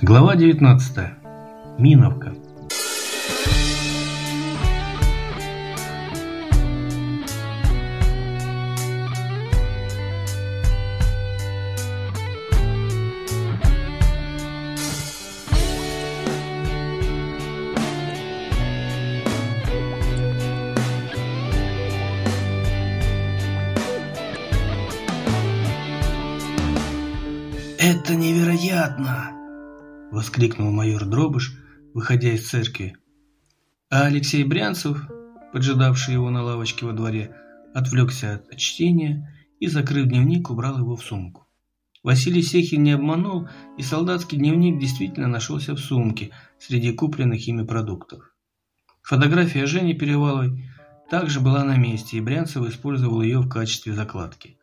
Глава 19. Миновка. «Это невероятно!» – воскликнул майор Дробыш, выходя из церкви. А Алексей Брянцев, поджидавший его на лавочке во дворе, отвлекся от чтения и, закрыв дневник, убрал его в сумку. Василий Сехин не обманул, и солдатский дневник действительно нашелся в сумке среди купленных ими продуктов. Фотография Жени Переваловой также была на месте, и Брянцев использовал ее в качестве закладки.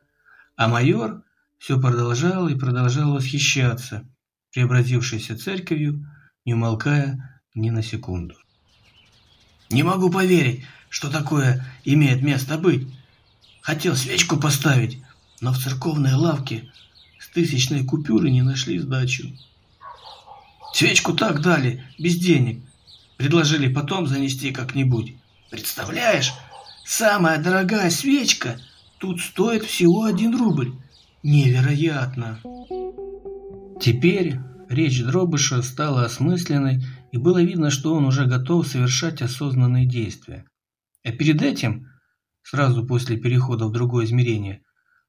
А майор все продолжал и продолжал восхищаться преобразившейся церковью, не умолкая ни на секунду. «Не могу поверить, что такое имеет место быть. Хотел свечку поставить, но в церковной лавке с тысячной купюры не нашли сдачу. Свечку так дали, без денег. Предложили потом занести как-нибудь. Представляешь, самая дорогая свечка тут стоит всего один рубль. Невероятно. Теперь речь Дробыша стала осмысленной, и было видно, что он уже готов совершать осознанные действия. А перед этим, сразу после перехода в другое измерение,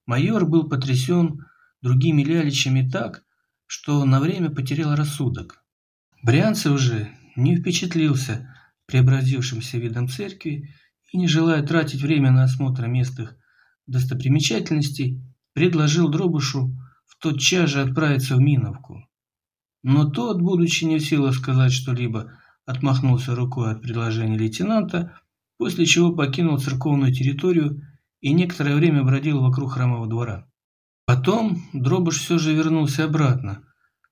майор был потрясен другими ляличами так, что на время потерял рассудок. Брянцев же не впечатлился преобразившимся видом церкви и, не желая тратить время на осмотр местных достопримечательностей, предложил Дробышу в тот час же отправиться в Миновку. Но тот, будучи не в силах сказать что-либо, отмахнулся рукой от предложения лейтенанта, после чего покинул церковную территорию и некоторое время бродил вокруг храмового двора. Потом Дробыш все же вернулся обратно,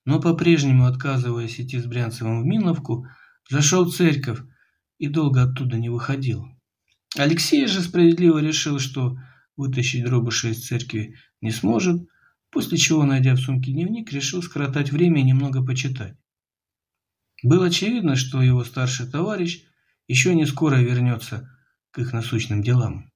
но по-прежнему, отказываясь идти с Брянцевым в Миновку, зашел в церковь и долго оттуда не выходил. Алексей же справедливо решил, что вытащить Дробыша из церкви не сможет, после чего, найдя в сумке дневник, решил скоротать время и немного почитать. Было очевидно, что его старший товарищ еще не скоро вернется к их насущным делам.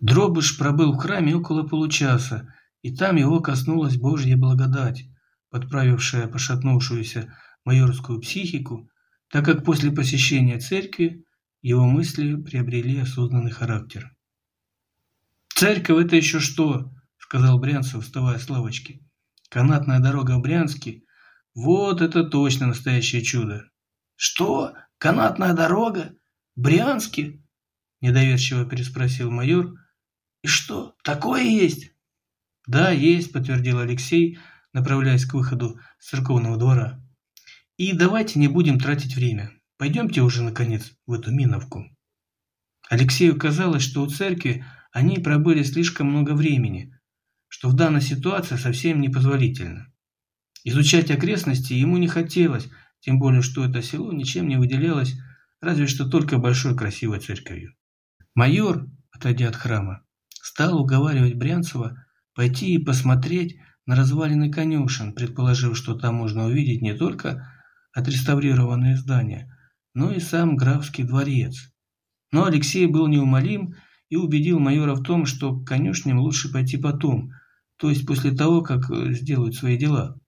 Дробыш пробыл в храме около получаса, и там его коснулась Божья благодать, подправившая пошатнувшуюся майорскую психику, так как после посещения церкви его мысли приобрели осознанный характер. «Церковь – это еще что?» сказал Брянцев, вставая с лавочки. Канатная дорога в Брянске – вот это точно настоящее чудо. Что? Канатная дорога? Брянске? Недоверчиво переспросил майор. И что, такое есть? Да, есть, подтвердил Алексей, направляясь к выходу с церковного двора. И давайте не будем тратить время. Пойдемте уже, наконец, в эту Миновку. Алексею казалось, что у церкви они пробыли слишком много времени – что в данной ситуации совсем непозволительно. Изучать окрестности ему не хотелось, тем более, что это село ничем не выделялось, разве что только большой красивой церковью. Майор, отойдя от храма, стал уговаривать Брянцева пойти и посмотреть на развалины конюшен, предположив, что там можно увидеть не только отреставрированные здания, но и сам графский дворец. Но Алексей был неумолим и убедил майора в том, что к конюшням лучше пойти потом, то есть после того, как э, сделают свои дела.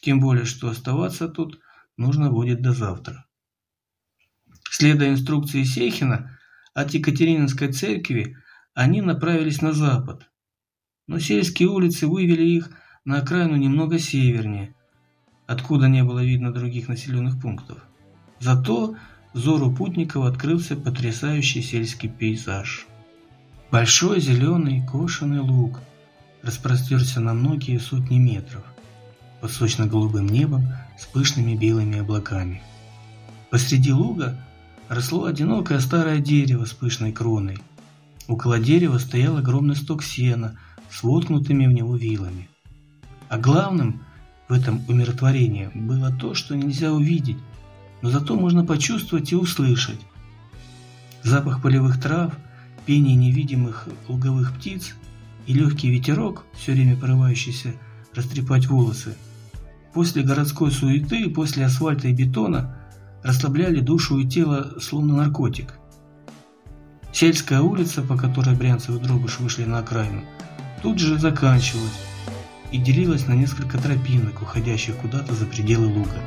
Тем более, что оставаться тут нужно будет до завтра. Следуя инструкции Сехина, от Екатерининской церкви они направились на запад. Но сельские улицы вывели их на окраину немного севернее, откуда не было видно других населенных пунктов. Зато взору путников открылся потрясающий сельский пейзаж. Большой зеленый кошеный луг распростерся на многие сотни метров под сочно-голубым небом с пышными белыми облаками. Посреди луга росло одинокое старое дерево с пышной кроной. Около дерева стоял огромный сток сена с воткнутыми в него вилами. А главным в этом умиротворении было то, что нельзя увидеть, но зато можно почувствовать и услышать. Запах полевых трав, пение невидимых луговых птиц и легкий ветерок, все время порывающийся растрепать волосы, после городской суеты, после асфальта и бетона, расслабляли душу и тело, словно наркотик. Сельская улица, по которой Брянцев и Дробыш вышли на окраину, тут же заканчивалась и делилась на несколько тропинок, уходящих куда-то за пределы луга.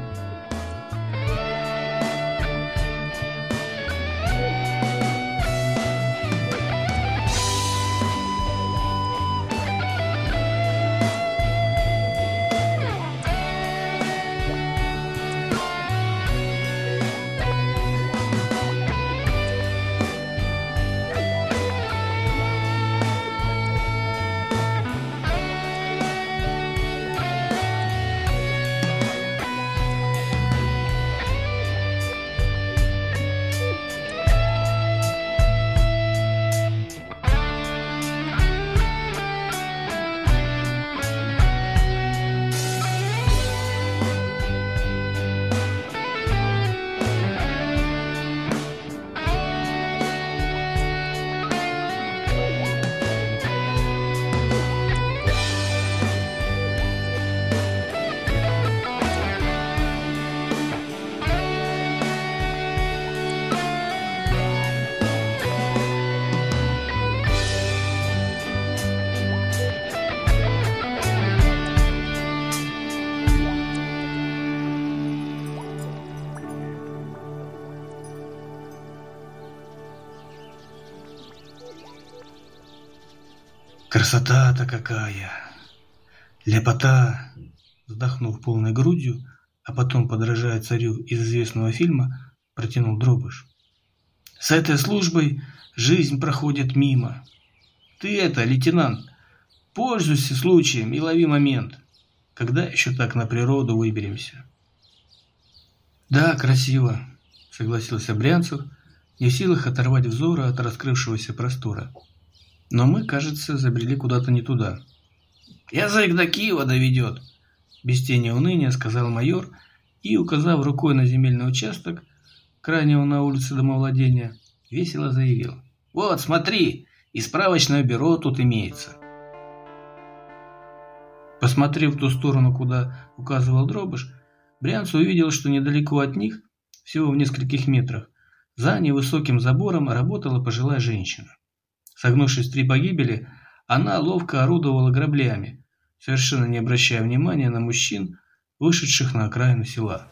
Красота-то какая! Лепота! Вздохнув полной грудью, а потом, подражая царю из известного фильма, протянул дробыш. С этой службой жизнь проходит мимо. Ты это, лейтенант, пользуйся случаем и лови момент. Когда еще так на природу выберемся? Да, красиво, согласился Брянцев, не в силах оторвать взора от раскрывшегося простора. Но мы, кажется, забрели куда-то не туда. «Язык до Киева доведет!» Без тени уныния сказал майор и, указав рукой на земельный участок, крайнего на улице домовладения, весело заявил. «Вот, смотри, и справочное бюро тут имеется». Посмотрев в ту сторону, куда указывал Дробыш, Брянц увидел, что недалеко от них, всего в нескольких метрах, за невысоким забором работала пожилая женщина. Согнувшись три погибели, она ловко орудовала граблями, совершенно не обращая внимания на мужчин, вышедших на окраину села.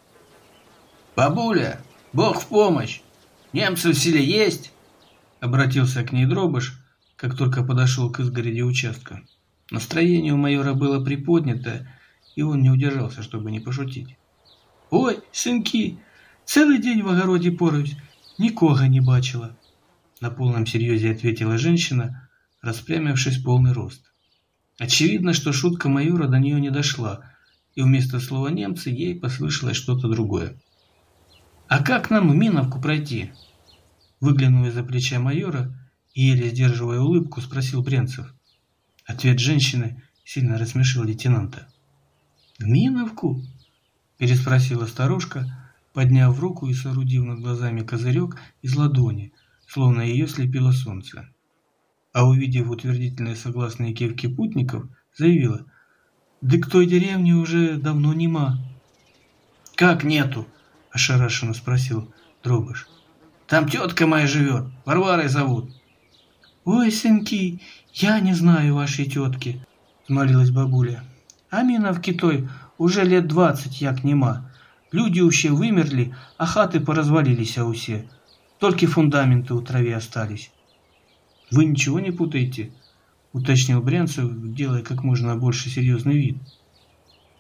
«Бабуля, Бог в помощь! Немцы в селе есть?» Обратился к ней Дробыш, как только подошел к изгороди участка. Настроение у майора было приподнято, и он не удержался, чтобы не пошутить. «Ой, сынки, целый день в огороде поруюсь, никого не бачила. На полном серьезе ответила женщина, распрямившись полный рост. Очевидно, что шутка майора до нее не дошла, и вместо слова «немцы» ей послышалось что-то другое. «А как нам в Миновку пройти?» Выглянув из-за плеча майора и еле сдерживая улыбку, спросил Бренцев. Ответ женщины сильно рассмешил лейтенанта. «В Миновку?» – переспросила старушка, подняв руку и соорудив над глазами козырек из ладони – словно ее слепило солнце. А увидев утвердительные согласные кивки путников, заявила, «Да к той деревне уже давно нема». «Как нету?» – ошарашенно спросил Дробыш. «Там тетка моя живет, Варварой зовут». «Ой, сынки, я не знаю вашей тетки», – молилась бабуля. «А Миновки той уже лет двадцать як нема. Люди уще вымерли, а хаты поразвалились а усе. Только фундаменты у траве остались. Вы ничего не путаете? Уточнил Брянцев, делая как можно больше серьезный вид.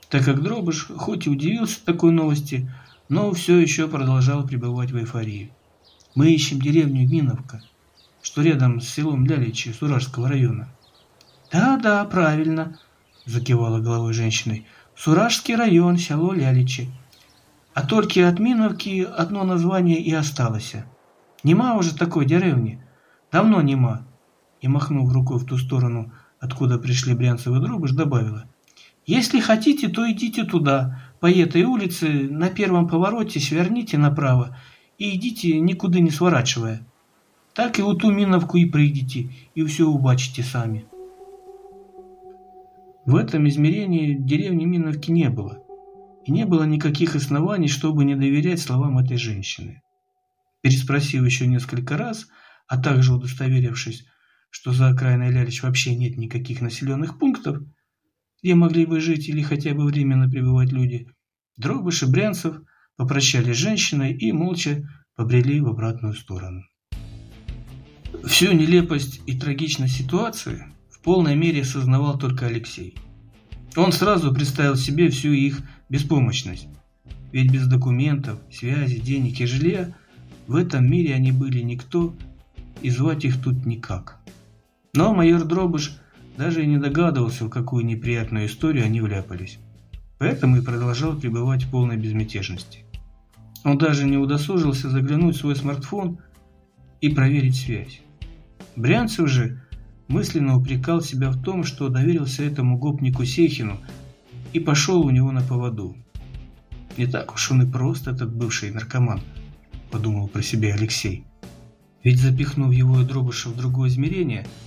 Так как Дробыш хоть и удивился такой новости, но все еще продолжал пребывать в эйфории. Мы ищем деревню Миновка, что рядом с селом Ляличи Суражского района. Да-да, правильно, закивала головой женщиной. Суражский район, село Ляличи. А только от Миновки одно название и осталось. Нема уже такой деревни. Давно нема. и, махнув рукой в ту сторону, откуда пришли Брянцев и Дробыш, добавила. «Если хотите, то идите туда, по этой улице, на первом повороте сверните направо и идите, никуда не сворачивая. Так и у ту Миновку и пройдите, и все убачите сами». В этом измерении деревни Миновки не было, и не было никаких оснований, чтобы не доверять словам этой женщины. Переспросив еще несколько раз, а также удостоверившись, что за окраиной Лялич вообще нет никаких населенных пунктов, где могли бы жить или хотя бы временно пребывать люди, Дробыш и Брянцев попрощались с женщиной и молча побрели в обратную сторону. Всю нелепость и трагичность ситуации в полной мере осознавал только Алексей. Он сразу представил себе всю их беспомощность, ведь без документов, связи, денег и жилья в этом мире они были никто, и звать их тут никак. Но майор Дробыш даже и не догадывался, в какую неприятную историю они вляпались. Поэтому и продолжал пребывать в полной безмятежности. Он даже не удосужился заглянуть в свой смартфон и проверить связь. Брянцев же мысленно упрекал себя в том, что доверился этому гопнику Сехину и пошел у него на поводу. Не так уж он и прост, этот бывший наркоман, подумал про себя Алексей. Ведь запихнув его и Дробыша в другое измерение –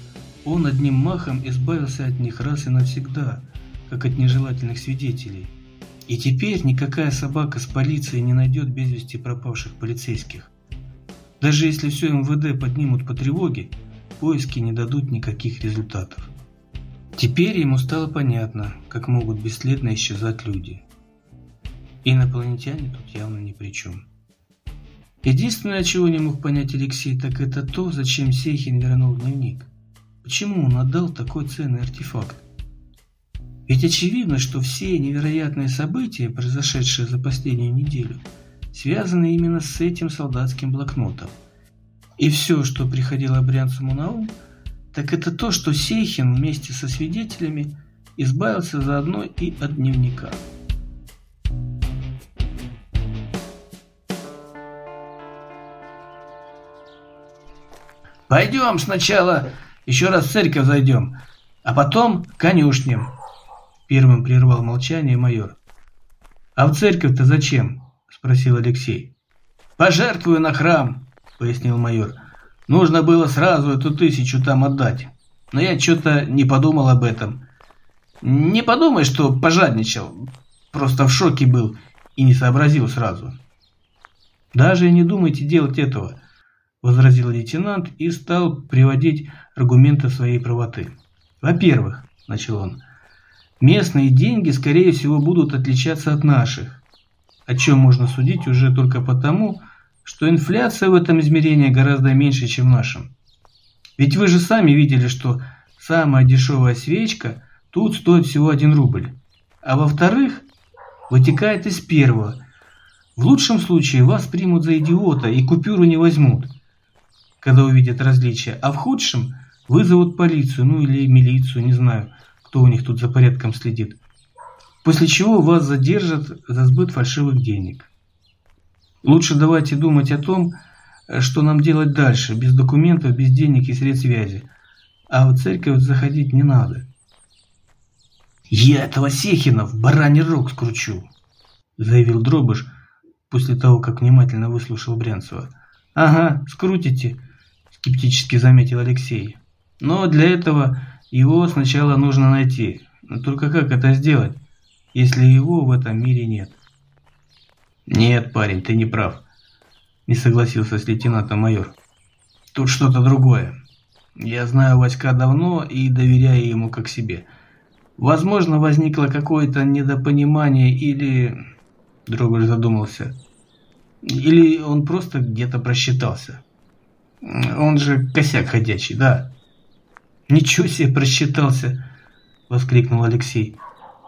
он одним махом избавился от них раз и навсегда, как от нежелательных свидетелей. И теперь никакая собака с полицией не найдет без вести пропавших полицейских. Даже если все МВД поднимут по тревоге, поиски не дадут никаких результатов. Теперь ему стало понятно, как могут бесследно исчезать люди. Инопланетяне тут явно ни при чем. Единственное, чего не мог понять Алексей, так это то, зачем Сейхин вернул дневник. Почему он отдал такой ценный артефакт? Ведь очевидно, что все невероятные события, произошедшие за последнюю неделю, связаны именно с этим солдатским блокнотом. И все, что приходило Брянцему на ум, так это то, что Сейхин вместе со свидетелями избавился заодно и от дневника. «Пойдем сначала еще раз в церковь зайдем, а потом к конюшням. Первым прервал молчание майор. А в церковь-то зачем? Спросил Алексей. Пожертвую на храм, пояснил майор. Нужно было сразу эту тысячу там отдать. Но я что-то не подумал об этом. Не подумай, что пожадничал. Просто в шоке был и не сообразил сразу. Даже не думайте делать этого. – возразил лейтенант и стал приводить аргументы своей правоты. «Во-первых, – начал он, – местные деньги, скорее всего, будут отличаться от наших, о чем можно судить уже только потому, что инфляция в этом измерении гораздо меньше, чем в нашем. Ведь вы же сами видели, что самая дешевая свечка тут стоит всего 1 рубль. А во-вторых, вытекает из первого. В лучшем случае вас примут за идиота и купюру не возьмут – когда увидят различия, а в худшем вызовут полицию, ну или милицию, не знаю, кто у них тут за порядком следит. После чего вас задержат за сбыт фальшивых денег. Лучше давайте думать о том, что нам делать дальше, без документов, без денег и средств связи. А в церковь заходить не надо. «Я этого Сехина в бараний рог скручу», — заявил Дробыш после того, как внимательно выслушал Брянцева. «Ага, скрутите», скептически заметил Алексей. Но для этого его сначала нужно найти. Только как это сделать, если его в этом мире нет? Нет, парень, ты не прав. Не согласился с лейтенантом майор. Тут что-то другое. Я знаю Васька давно и доверяю ему как себе. Возможно, возникло какое-то недопонимание или... Дробыш задумался. Или он просто где-то просчитался. Он же косяк ходячий, да. Ничего себе просчитался, воскликнул Алексей.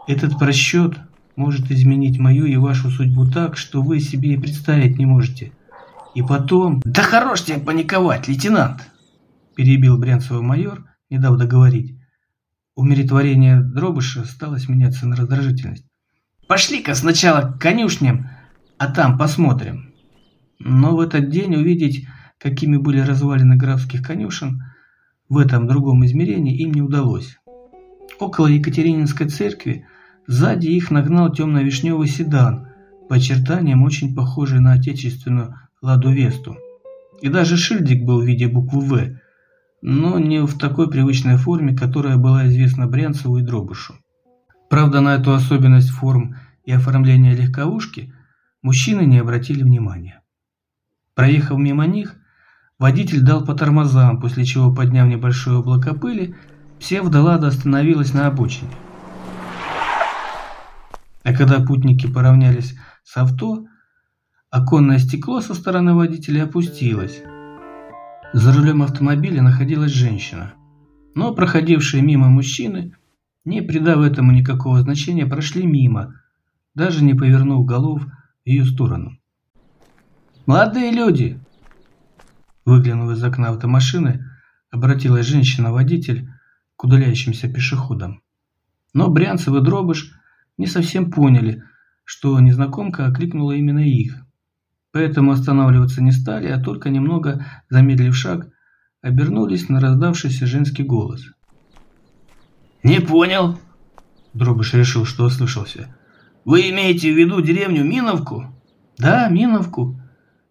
Этот просчет может изменить мою и вашу судьбу так, что вы себе и представить не можете. И потом... Да хорош тебе паниковать, лейтенант! Перебил Брянцева майор, не дав договорить. Умиротворение дробыша стало сменяться на раздражительность. Пошли-ка сначала к конюшням, а там посмотрим. Но в этот день увидеть какими были развалины графских конюшен, в этом другом измерении им не удалось. Около Екатерининской церкви сзади их нагнал темно-вишневый седан, по очертаниям очень похожий на отечественную «Ладу Весту». И даже шильдик был в виде буквы «В», но не в такой привычной форме, которая была известна Брянцеву и Дробышу. Правда, на эту особенность форм и оформления легковушки мужчины не обратили внимания. Проехав мимо них, водитель дал по тормозам, после чего, подняв небольшое облако пыли, псевдолада остановилась на обочине. А когда путники поравнялись с авто, оконное стекло со стороны водителя опустилось, за рулем автомобиля находилась женщина. Но проходившие мимо мужчины, не придав этому никакого значения, прошли мимо, даже не повернув голов в ее сторону. «Молодые люди!» Выглянув из окна автомашины, обратилась женщина-водитель к удаляющимся пешеходам. Но Брянцев и Дробыш не совсем поняли, что незнакомка окликнула именно их. Поэтому останавливаться не стали, а только немного замедлив шаг, обернулись на раздавшийся женский голос. «Не понял?» Дробыш решил, что ослышался. «Вы имеете в виду деревню Миновку?» «Да, Миновку»,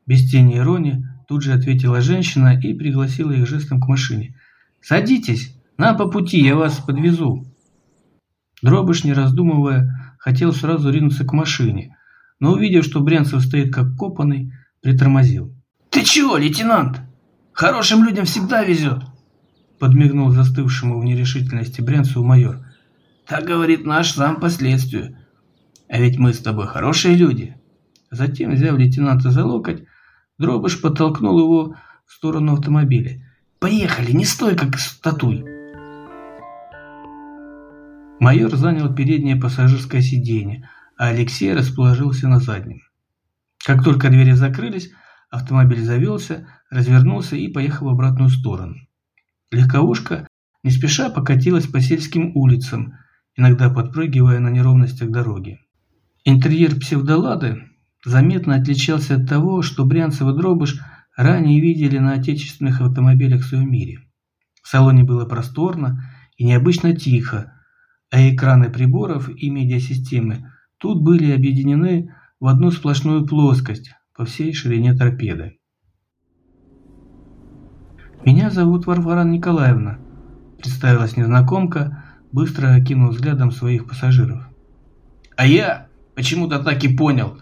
без тени иронии тут же ответила женщина и пригласила их жестом к машине. «Садитесь, нам по пути, я вас подвезу». Дробыш, не раздумывая, хотел сразу ринуться к машине, но увидев, что Брянцев стоит как копанный, притормозил. «Ты чего, лейтенант? Хорошим людям всегда везет!» Подмигнул застывшему в нерешительности Брянцеву майор. «Так говорит наш сам по следствию. А ведь мы с тобой хорошие люди!» Затем, взяв лейтенанта за локоть, Дробыш подтолкнул его в сторону автомобиля. «Поехали, не стой, как статуй!» Майор занял переднее пассажирское сиденье, а Алексей расположился на заднем. Как только двери закрылись, автомобиль завелся, развернулся и поехал в обратную сторону. Легковушка не спеша покатилась по сельским улицам, иногда подпрыгивая на неровностях дороги. Интерьер псевдолады заметно отличался от того, что Брянцев и Дробыш ранее видели на отечественных автомобилях в своем мире. В салоне было просторно и необычно тихо, а экраны приборов и медиасистемы тут были объединены в одну сплошную плоскость по всей ширине торпеды. «Меня зовут Варвара Николаевна», – представилась незнакомка, быстро окинув взглядом своих пассажиров. «А я почему-то так и понял», –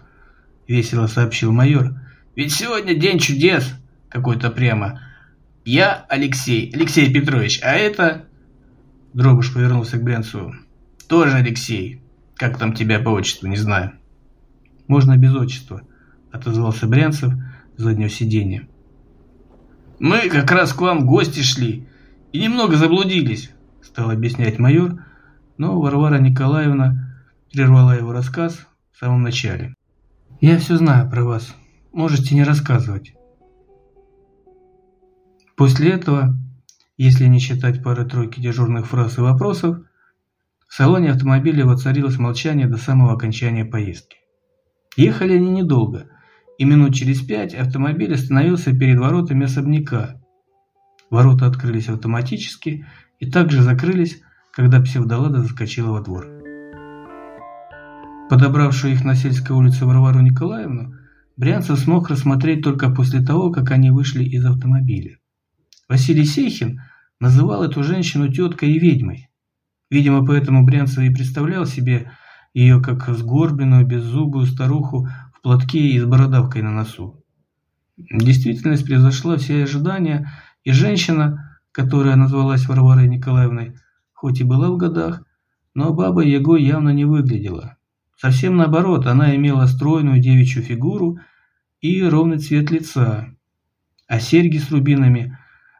весело сообщил майор. «Ведь сегодня день чудес какой-то прямо. Я Алексей, Алексей Петрович, а это...» Дробуш повернулся к Брянцеву. «Тоже Алексей. Как там тебя по отчеству, не знаю. Можно без отчества, отозвался Брянцев с заднего сиденья. Мы как раз к вам в гости шли и немного заблудились, стал объяснять майор, но Варвара Николаевна прервала его рассказ в самом начале. Я все знаю про вас. Можете не рассказывать. После этого, если не считать пары-тройки дежурных фраз и вопросов, в салоне автомобиля воцарилось молчание до самого окончания поездки. Ехали они недолго, и минут через пять автомобиль остановился перед воротами особняка. Ворота открылись автоматически и также закрылись, когда псевдолада заскочила во двор. Подобравшую их на сельской улице Варвару Николаевну, Брянцев смог рассмотреть только после того, как они вышли из автомобиля. Василий Сейхин называл эту женщину теткой и ведьмой. Видимо, поэтому Брянцев и представлял себе ее как сгорбленную, беззубую старуху в платке и с бородавкой на носу. Действительность превзошла все ожидания, и женщина, которая назвалась Варварой Николаевной, хоть и была в годах, но баба Яго явно не выглядела. Совсем наоборот, она имела стройную девичью фигуру и ровный цвет лица, а серьги с рубинами,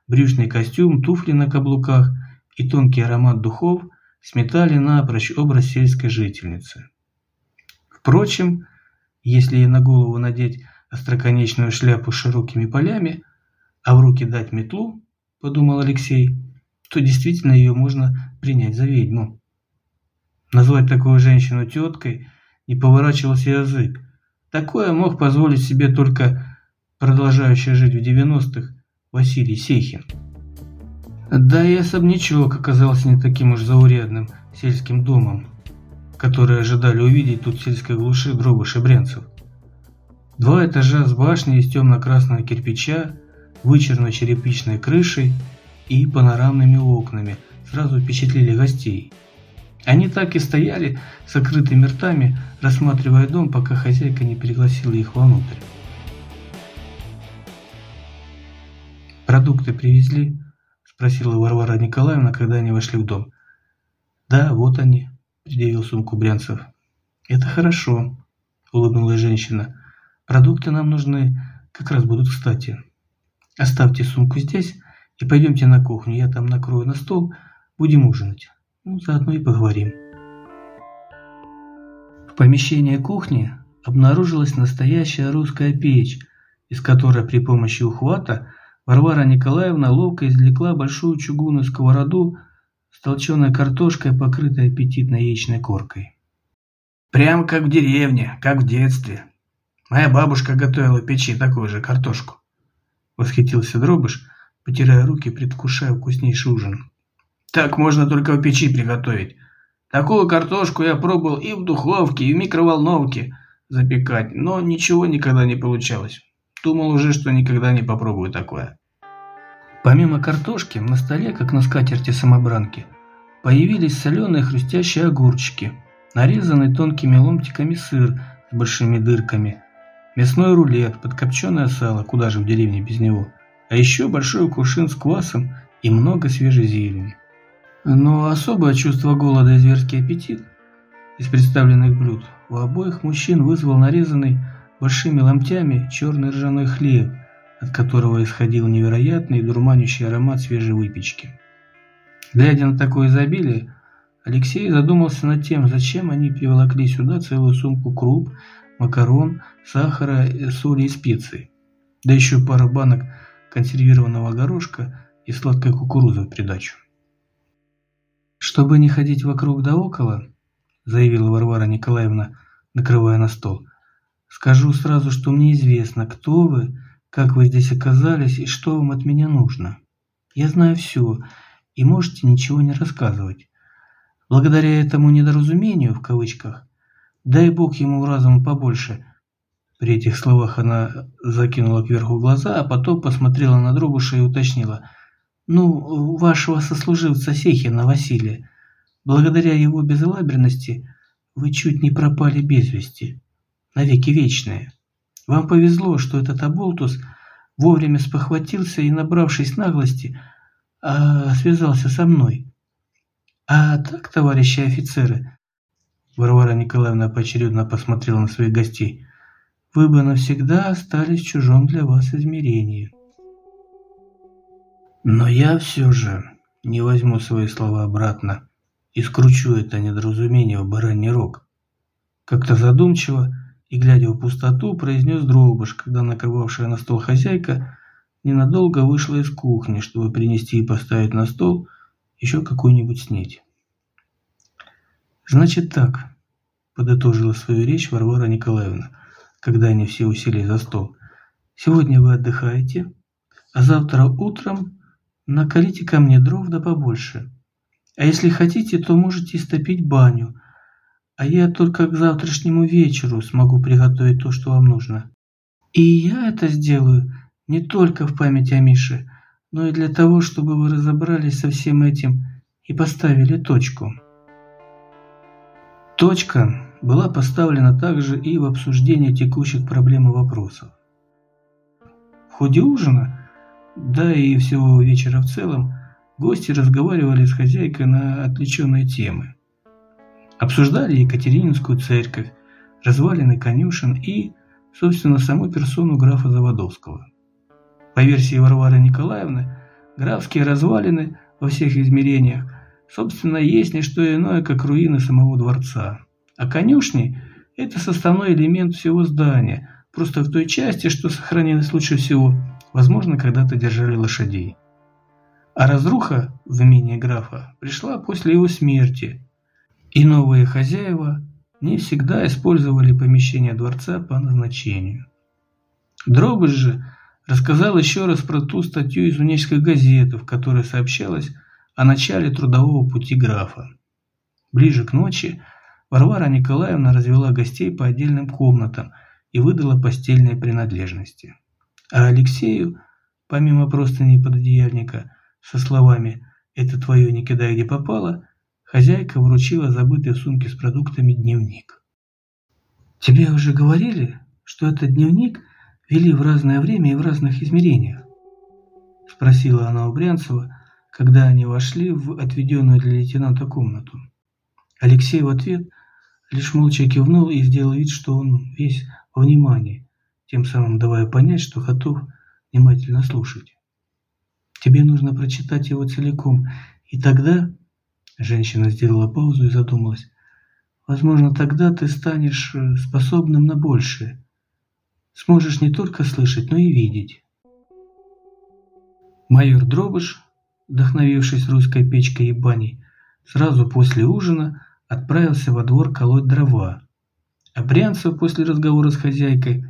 брючный костюм, туфли на каблуках и тонкий аромат духов – сметали напрочь образ сельской жительницы. Впрочем, если ей на голову надеть остроконечную шляпу с широкими полями, а в руки дать метлу, подумал Алексей, то действительно ее можно принять за ведьму. Назвать такую женщину теткой не поворачивался язык. Такое мог позволить себе только продолжающий жить в 90-х Василий Сейхин. Да и особнячок оказался не таким уж заурядным сельским домом, который ожидали увидеть тут в сельской глуши дробыш и брянцев. Два этажа с башней из темно-красного кирпича, вычерной черепичной крышей и панорамными окнами сразу впечатлили гостей. Они так и стояли с открытыми ртами, рассматривая дом, пока хозяйка не пригласила их вовнутрь. «Продукты привезли?» – спросила Варвара Николаевна, когда они вошли в дом. «Да, вот они», – предъявил сумку Брянцев. «Это хорошо», – улыбнулась женщина. «Продукты нам нужны, как раз будут кстати. Оставьте сумку здесь и пойдемте на кухню, я там накрою на стол, будем ужинать». Ну, заодно и поговорим. В помещении кухни обнаружилась настоящая русская печь, из которой при помощи ухвата Варвара Николаевна ловко извлекла большую чугунную сковороду с толченой картошкой, покрытой аппетитной яичной коркой. «Прям как в деревне, как в детстве. Моя бабушка готовила печи такую же картошку», — восхитился Дробыш, потирая руки, предвкушая вкуснейший ужин. Так можно только в печи приготовить. Такую картошку я пробовал и в духовке, и в микроволновке запекать, но ничего никогда не получалось. Думал уже, что никогда не попробую такое. Помимо картошки, на столе, как на скатерти самобранки, появились соленые хрустящие огурчики, нарезанный тонкими ломтиками сыр с большими дырками, мясной рулет, подкопченое сало, куда же в деревне без него, а еще большой кувшин с квасом и много свежей зелени. Но особое чувство голода и зверский аппетит из представленных блюд у обоих мужчин вызвал нарезанный большими ломтями черный ржаной хлеб, от которого исходил невероятный дурманящий аромат свежей выпечки. Глядя на такое изобилие, Алексей задумался над тем, зачем они приволокли сюда целую сумку круп, макарон, сахара, соли и специй, да еще пару банок консервированного горошка и сладкой кукурузы в придачу. «Чтобы не ходить вокруг да около», – заявила Варвара Николаевна, накрывая на стол, – «скажу сразу, что мне известно, кто вы, как вы здесь оказались и что вам от меня нужно. Я знаю все, и можете ничего не рассказывать. Благодаря этому недоразумению, в кавычках, дай бог ему разума побольше». При этих словах она закинула кверху глаза, а потом посмотрела на Дробуша и уточнила – ну, вашего сослуживца Сехина Василия. Благодаря его безалаберности вы чуть не пропали без вести. Навеки вечные. Вам повезло, что этот оболтус вовремя спохватился и, набравшись наглости, а, связался со мной. А так, товарищи офицеры, Варвара Николаевна поочередно посмотрела на своих гостей, вы бы навсегда остались в чужом для вас измерении. Но я все же не возьму свои слова обратно и скручу это недоразумение в бараний рог. Как-то задумчиво и глядя в пустоту, произнес Дробыш, когда накрывавшая на стол хозяйка ненадолго вышла из кухни, чтобы принести и поставить на стол еще какую-нибудь снеть. «Значит так», — подытожила свою речь Варвара Николаевна, когда они все уселись за стол. «Сегодня вы отдыхаете, а завтра утром Накалите ко мне дров да побольше. А если хотите, то можете истопить баню. А я только к завтрашнему вечеру смогу приготовить то, что вам нужно. И я это сделаю не только в память о Мише, но и для того, чтобы вы разобрались со всем этим и поставили точку. Точка была поставлена также и в обсуждении текущих проблем и вопросов. В ходе ужина да и всего вечера в целом, гости разговаривали с хозяйкой на отвлеченные темы. Обсуждали Екатерининскую церковь, развалины конюшен и, собственно, саму персону графа Заводовского. По версии Варвары Николаевны, графские развалины во всех измерениях, собственно, есть не что иное, как руины самого дворца. А конюшни – это составной элемент всего здания, просто в той части, что сохранилось лучше всего – Возможно, когда-то держали лошадей. А разруха в имении графа пришла после его смерти, и новые хозяева не всегда использовали помещение дворца по назначению. Дробыш же рассказал еще раз про ту статью из Унечской газеты, в которой сообщалось о начале трудового пути графа. Ближе к ночи Варвара Николаевна развела гостей по отдельным комнатам и выдала постельные принадлежности. А Алексею, помимо простыней пододеяльника, со словами «это твое не кидай где попало», хозяйка вручила забытый в с продуктами дневник. «Тебе уже говорили, что этот дневник вели в разное время и в разных измерениях?» Спросила она у Брянцева, когда они вошли в отведенную для лейтенанта комнату. Алексей в ответ лишь молча кивнул и сделал вид, что он весь во внимании, тем самым давая понять, что готов внимательно слушать. Тебе нужно прочитать его целиком, и тогда... Женщина сделала паузу и задумалась. Возможно, тогда ты станешь э, способным на большее. Сможешь не только слышать, но и видеть. Майор Дробыш вдохновившись русской печкой и баней, сразу после ужина отправился во двор колоть дрова. А Брянцев после разговора с хозяйкой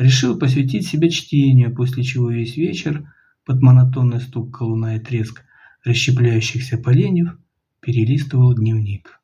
решил посвятить себя чтению, после чего весь вечер под монотонный стук колуна и треск расщепляющихся поленьев перелистывал дневник.